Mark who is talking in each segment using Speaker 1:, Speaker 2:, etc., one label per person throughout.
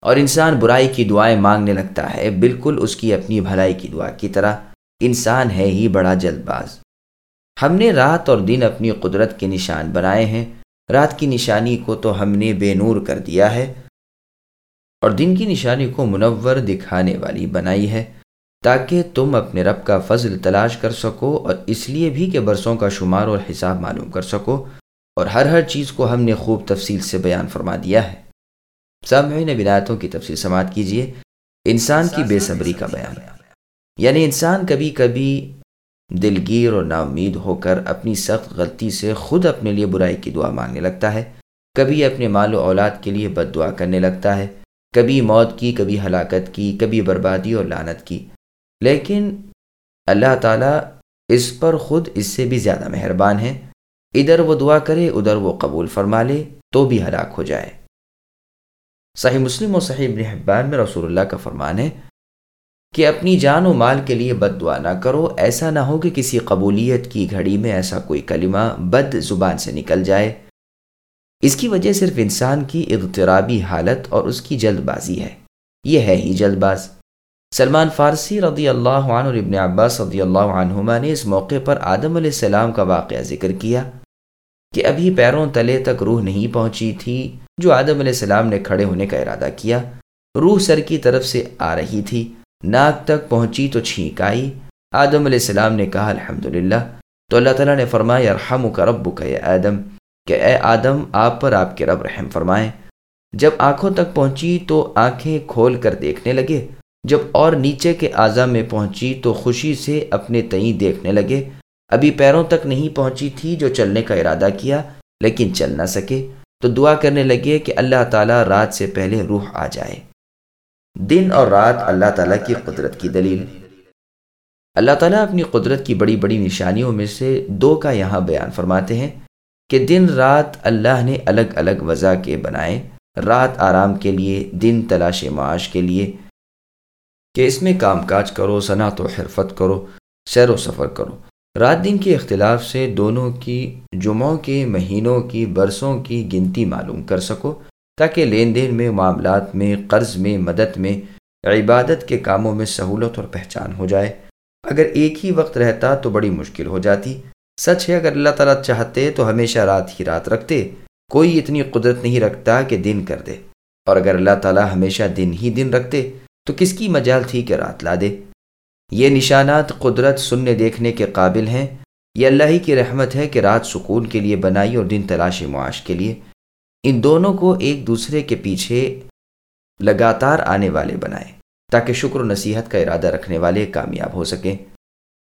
Speaker 1: اور انسان برائی کی دعائیں مانگنے لگتا ہے، بالکل اس کی اپنی بھلائی کی دعا کی طرح۔ انسان ہے ہی بڑا جلد باز۔ ہم نے رات اور دن اپنی قدرت کے نشان بنائے ہیں۔ رات کی نشانی کو تو ہم نے بے نور کر دیا ہے۔ اور دن کی نشانی کو منور دکھانے والی بنائی ہے۔ تاکہ تم اپنے رب کا فضل تلاش کر سکو اور اس لیے بھی کہ برسوں کا شمار اور حساب معلوم کر سکو۔ اور ہر ہر چیز کو ہم نے خوب تفصیل سے بیان فرما دیا ہے۔ سامعین ولایتوں کی تفصیل سماعت کیجیے انسان کی بے صبری کا بیان۔ یعنی انسان کبھی کبھی دلگیر اور نا امید ہو کر اپنی سخت غلطی سے خود اپنے لیے برائی کی دعا مانگنے لگتا ہے۔ کبھی اپنے مال و اولاد کے لیے بد دعا کرنے لگتا ہے۔ کبھی موت کی، کبھی ہلاکت کی، کبھی بربادی اور لانت کی۔ لیکن اللہ تعالیٰ اس پر خود اس سے بھی زیادہ مہربان ہے ادھر وہ دعا کرے، ادھر وہ قبول فرما لے، تو بھی ہلاک ہو جائے۔ صحیح مسلم و صحیح ابن حبان میں رسول اللہ کا فرمان ہے کہ اپنی جان و مال کے لیے بد دعا نہ کرو، ایسا نہ ہو کہ کسی قبولیت کی گھڑی میں ایسا کوئی کلمہ بد زبان سے نکل جائے۔ اس کی وجہ صرف انسان کی اغترابی حالت اور اس کی جلد بازی ہے۔ یہ ہے ہی جلد باز۔ سلمان فارسی رضی اللہ عنہ اور ابن عباس رضی اللہ عنہما نے اس موقع پر آدم علیہ السلام کا واقعہ ذکر کیا کہ ابھی پیروں تلے تک روح نہیں پہنچی تھی۔ جو آدم علیہ السلام نے کھڑے ہونے کا ارادہ کیا، روح سر کی طرف سے آ رہی تھی، ناک تک پہنچی تو چھینک آئی۔ آدم علیہ السلام نے کہا الحمد تو اللہ تعالیٰ نے فرمایا رحم کا رب کا آدم کہ اے آدم، آپ پر آپ کے رب رحم فرمائیں جب آنکھوں تک پہنچی تو آنکھیں کھول کر دیکھنے لگے۔ جب اور نیچے کے اعضا میں پہنچی تو خوشی سے اپنے تئیں دیکھنے لگے۔ ابھی پیروں تک نہیں پہنچی تھی جو چلنے کا ارادہ کیا، لیکن چل نہ سکے۔ تو دعا کرنے لگے کہ اللہ تعالیٰ رات سے پہلے روح آ جائے۔ دن اور رات اللہ تعالیٰ کی قدرت کی دلیل۔ اللہ تعالیٰ اپنی قدرت کی بڑی بڑی نشانیوں میں سے دو کا یہاں بیان فرماتے ہیں کہ دن رات اللہ نے الگ الگ وضع کے بنائے۔ رات آرام کے لیے، دن تلاش معاش کے لیے۔ کہ اس میں کام کاج کرو، صنعت و حرفت کرو، سیر و سفر کرو۔ رات دن کے اختلاف سے دونوں کی، جمعوں کے مہینوں کی، برسوں کی گنتی معلوم کر سکو، تاکہ لین دین میں، معاملات میں، قرض میں، مدد میں، عبادت کے کاموں میں سہولت اور پہچان ہو جائے۔ اگر ایک ہی وقت رہتا تو بڑی مشکل ہو جاتی۔ سچ ہے، اگر اللہ تعالیٰ چاہتے تو ہمیشہ رات ہی رات رکھتے۔ کوئی اتنی قدرت نہیں رکھتا کہ دن کر دے۔ اور اگر اللہ تعالیٰ ہمیشہ دن ہی دن رکھتے تو کس کی مجال تھی کہ رات لا دے؟ یہ نشانات قدرت سننے دیکھنے کے قابل ہیں۔ یہ اللہ ہی کی رحمت ہے کہ رات سکون کے لیے بنائی اور دن تلاش معاش کے لیے۔ ان دونوں کو ایک دوسرے کے پیچھے لگاتار آنے والے بنائیں تاکہ شکر و نصیحت کا ارادہ رکھنے والے کامیاب ہو سکیں۔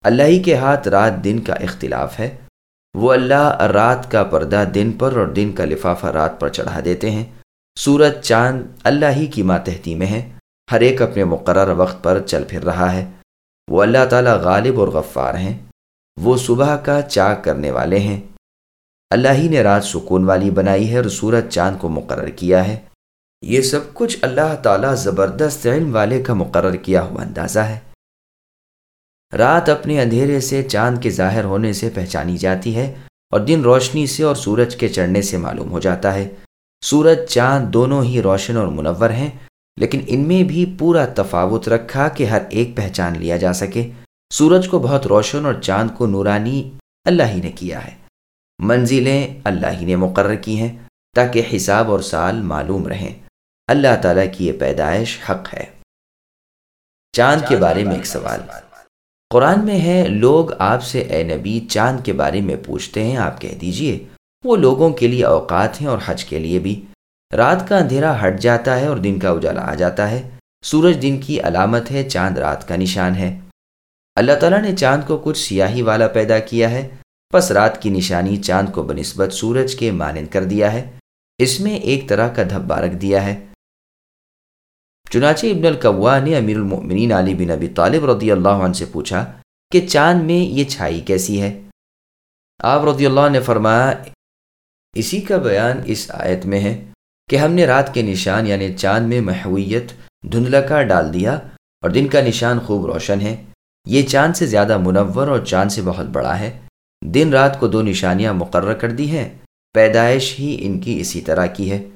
Speaker 1: اللہ ہی کے ہاتھ رات دن کا اختلاف ہے۔ وہ اللہ رات کا پردہ دن پر اور دن کا لفافہ رات پر چڑھا دیتے ہیں۔ سورج، چاند، اللہ ہی کی ماتحتی میں ہے۔ ہر ایک اپنے مقرر وقت پر چل پھر رہا ہے۔ وہ اللہ تعالیٰ غالب اور غفار ہیں۔ وہ صبح کا چاک کرنے والے ہیں۔ اللہ ہی نے رات سکون والی بنائی ہے اور سورج چاند کو مقرر کیا ہے۔ یہ سب کچھ اللہ تعالیٰ زبردست علم والے کا مقرر کیا ہوا اندازہ ہے۔ رات اپنے اندھیرے سے چاند کے ظاہر ہونے سے پہچانی جاتی ہے اور دن روشنی سے اور سورج کے چڑھنے سے معلوم ہو جاتا ہے۔ سورج، چاند دونوں ہی روشن اور منور ہیں۔ لیکن ان میں بھی پورا تفاوت رکھا کہ ہر ایک پہچان لیا جا سکے۔ سورج کو بہت روشن اور چاند کو نورانی اللہ ہی نے کیا ہے۔ منزلیں اللہ ہی نے مقرر کی ہیں تاکہ حساب اور سال معلوم رہیں۔ اللہ تعالیٰ کی یہ پیدائش حق ہے۔ چاند کے بارے میں ایک سوال۔ قرآن میں ہے، لوگ آپ سے اے نبی، چاند کے بارے میں پوچھتے ہیں، آپ کہہ دیجیے۔ وہ لوگوں کے لیے اوقات ہیں اور حج کے لیے بھی۔ رات کا اندھیرا ہٹ جاتا ہے اور دن کا اجالا آ جاتا ہے۔ سورج دن کی علامت ہے، چاند رات کا نشان ہے۔ اللہ تعالیٰ نے چاند کو کچھ سیاہی والا پیدا کیا ہے۔ پس رات کی نشانی چاند کو بنسبت سورج کے مانند کر دیا ہے۔ اس میں ایک طرح کا دھبا رکھ دیا ہے۔ چنانچہ ابن القوا نے امیر المؤمنین علی بن ابی طالب رضی اللہ عنہ سے پوچھا کہ چاند میں یہ چھائی کیسی ہے؟ آپ رضی اللہ نے فرمایا، اسی کا بیان اس آیت میں ہے۔ کہ ہم نے رات کے نشان یعنی چاند میں محویت دھندلکا ڈال دیا اور دن کا نشان خوب روشن ہے۔ یہ چاند سے زیادہ منور اور چاند سے بہت بڑا ہے۔ دن رات کو دو نشانیاں مقرر کر دی ہیں۔ پیدائش ہی ان کی اسی طرح کی ہے۔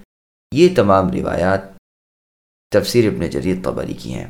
Speaker 1: یہ تمام روایات تفسیر ابن جریر قبری کی ہیں۔